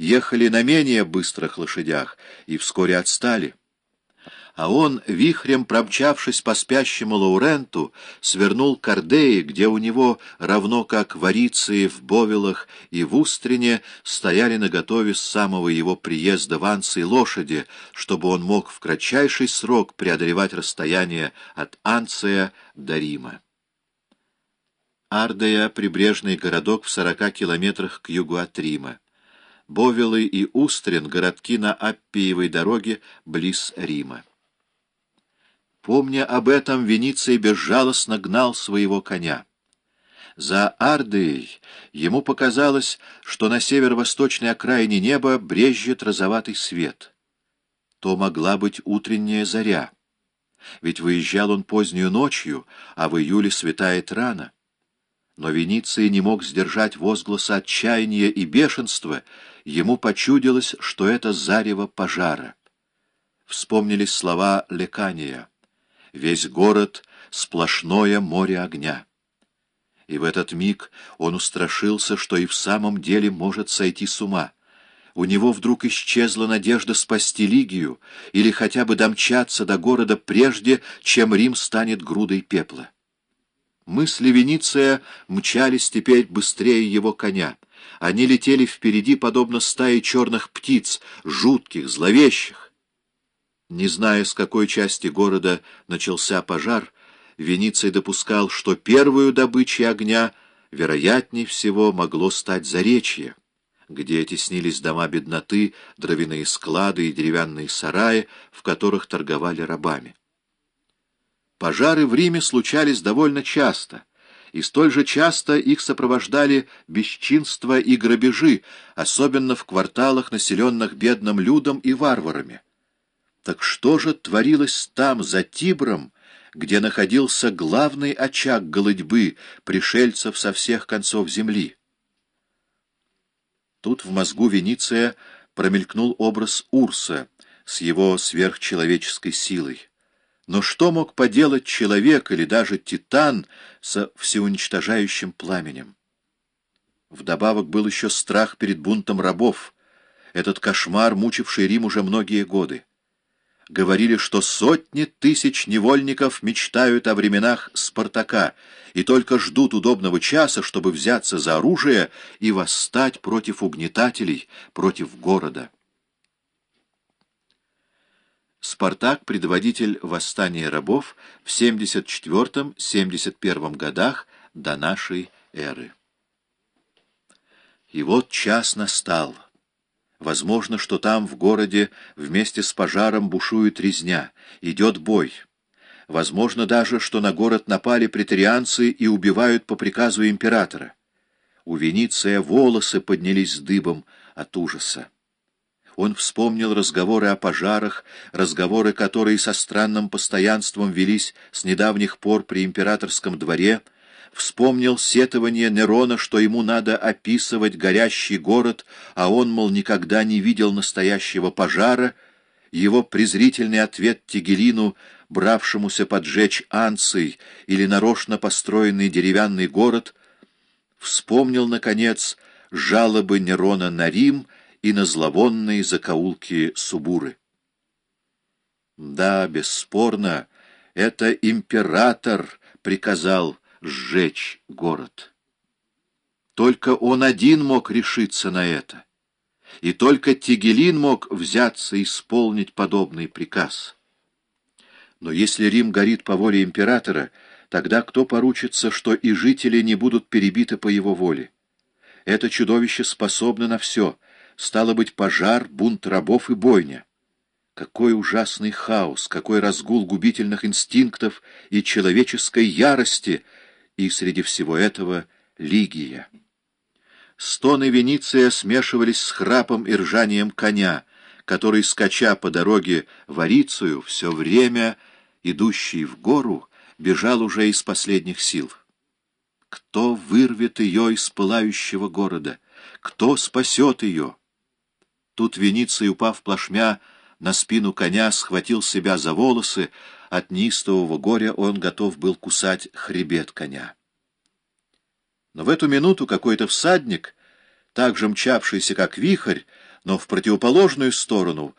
ехали на менее быстрых лошадях и вскоре отстали а он, вихрем промчавшись по спящему Лауренту, свернул к Ордее, где у него, равно как в Ариции, в Бовелах и в Устрине, стояли наготове с самого его приезда в Анции лошади, чтобы он мог в кратчайший срок преодолевать расстояние от Анция до Рима. Ардея — прибрежный городок в сорока километрах к югу от Рима. Бовелы и Устрин — городки на Аппиевой дороге близ Рима. Помня об этом, Вениций безжалостно гнал своего коня. За Ардеей ему показалось, что на северо-восточной окраине неба брежет розоватый свет. То могла быть утренняя заря. Ведь выезжал он позднюю ночью, а в июле светает рано. Но Вениций не мог сдержать возгласа отчаяния и бешенства, ему почудилось, что это зарево пожара. Вспомнились слова Лекания весь город — сплошное море огня. И в этот миг он устрашился, что и в самом деле может сойти с ума. У него вдруг исчезла надежда спасти Лигию или хотя бы домчаться до города прежде, чем Рим станет грудой пепла. Мысли Вениция мчались теперь быстрее его коня. Они летели впереди, подобно стае черных птиц, жутких, зловещих. Не зная, с какой части города начался пожар, Вениций допускал, что первую добычей огня, вероятнее всего, могло стать Заречье, где теснились дома бедноты, дровяные склады и деревянные сараи, в которых торговали рабами. Пожары в Риме случались довольно часто, и столь же часто их сопровождали бесчинства и грабежи, особенно в кварталах, населенных бедным людом и варварами. Так что же творилось там, за Тибром, где находился главный очаг голодьбы пришельцев со всех концов земли? Тут в мозгу Вениция промелькнул образ Урса с его сверхчеловеческой силой. Но что мог поделать человек или даже титан со всеуничтожающим пламенем? Вдобавок был еще страх перед бунтом рабов, этот кошмар, мучивший Рим уже многие годы говорили, что сотни тысяч невольников мечтают о временах Спартака и только ждут удобного часа, чтобы взяться за оружие и восстать против угнетателей, против города. Спартак, предводитель восстания рабов в 74-71 годах до нашей эры. И вот час настал. Возможно, что там, в городе, вместе с пожаром бушует резня, идет бой. Возможно даже, что на город напали претарианцы и убивают по приказу императора. У Вениция волосы поднялись дыбом от ужаса. Он вспомнил разговоры о пожарах, разговоры, которые со странным постоянством велись с недавних пор при императорском дворе, вспомнил сетование Нерона, что ему надо описывать горящий город, а он, мол, никогда не видел настоящего пожара, его презрительный ответ Тигелину, бравшемуся поджечь Анций или нарочно построенный деревянный город, вспомнил, наконец, жалобы Нерона на Рим и на зловонные закоулки Субуры. Да, бесспорно, это император приказал сжечь город. Только он один мог решиться на это, и только Тигелин мог взяться исполнить подобный приказ. Но если Рим горит по воле императора, тогда кто поручится, что и жители не будут перебиты по его воле? Это чудовище способно на все, стало быть, пожар, бунт рабов и бойня. Какой ужасный хаос, какой разгул губительных инстинктов и человеческой ярости — и среди всего этого Лигия. Стоны Вениция смешивались с храпом и ржанием коня, который, скача по дороге в Арицию, все время, идущий в гору, бежал уже из последних сил. Кто вырвет ее из пылающего города? Кто спасет ее? Тут Вениций, упав плашмя на спину коня, схватил себя за волосы, от неистового горя он готов был кусать хребет коня. Но в эту минуту какой-то всадник также мчавшийся как вихрь, но в противоположную сторону,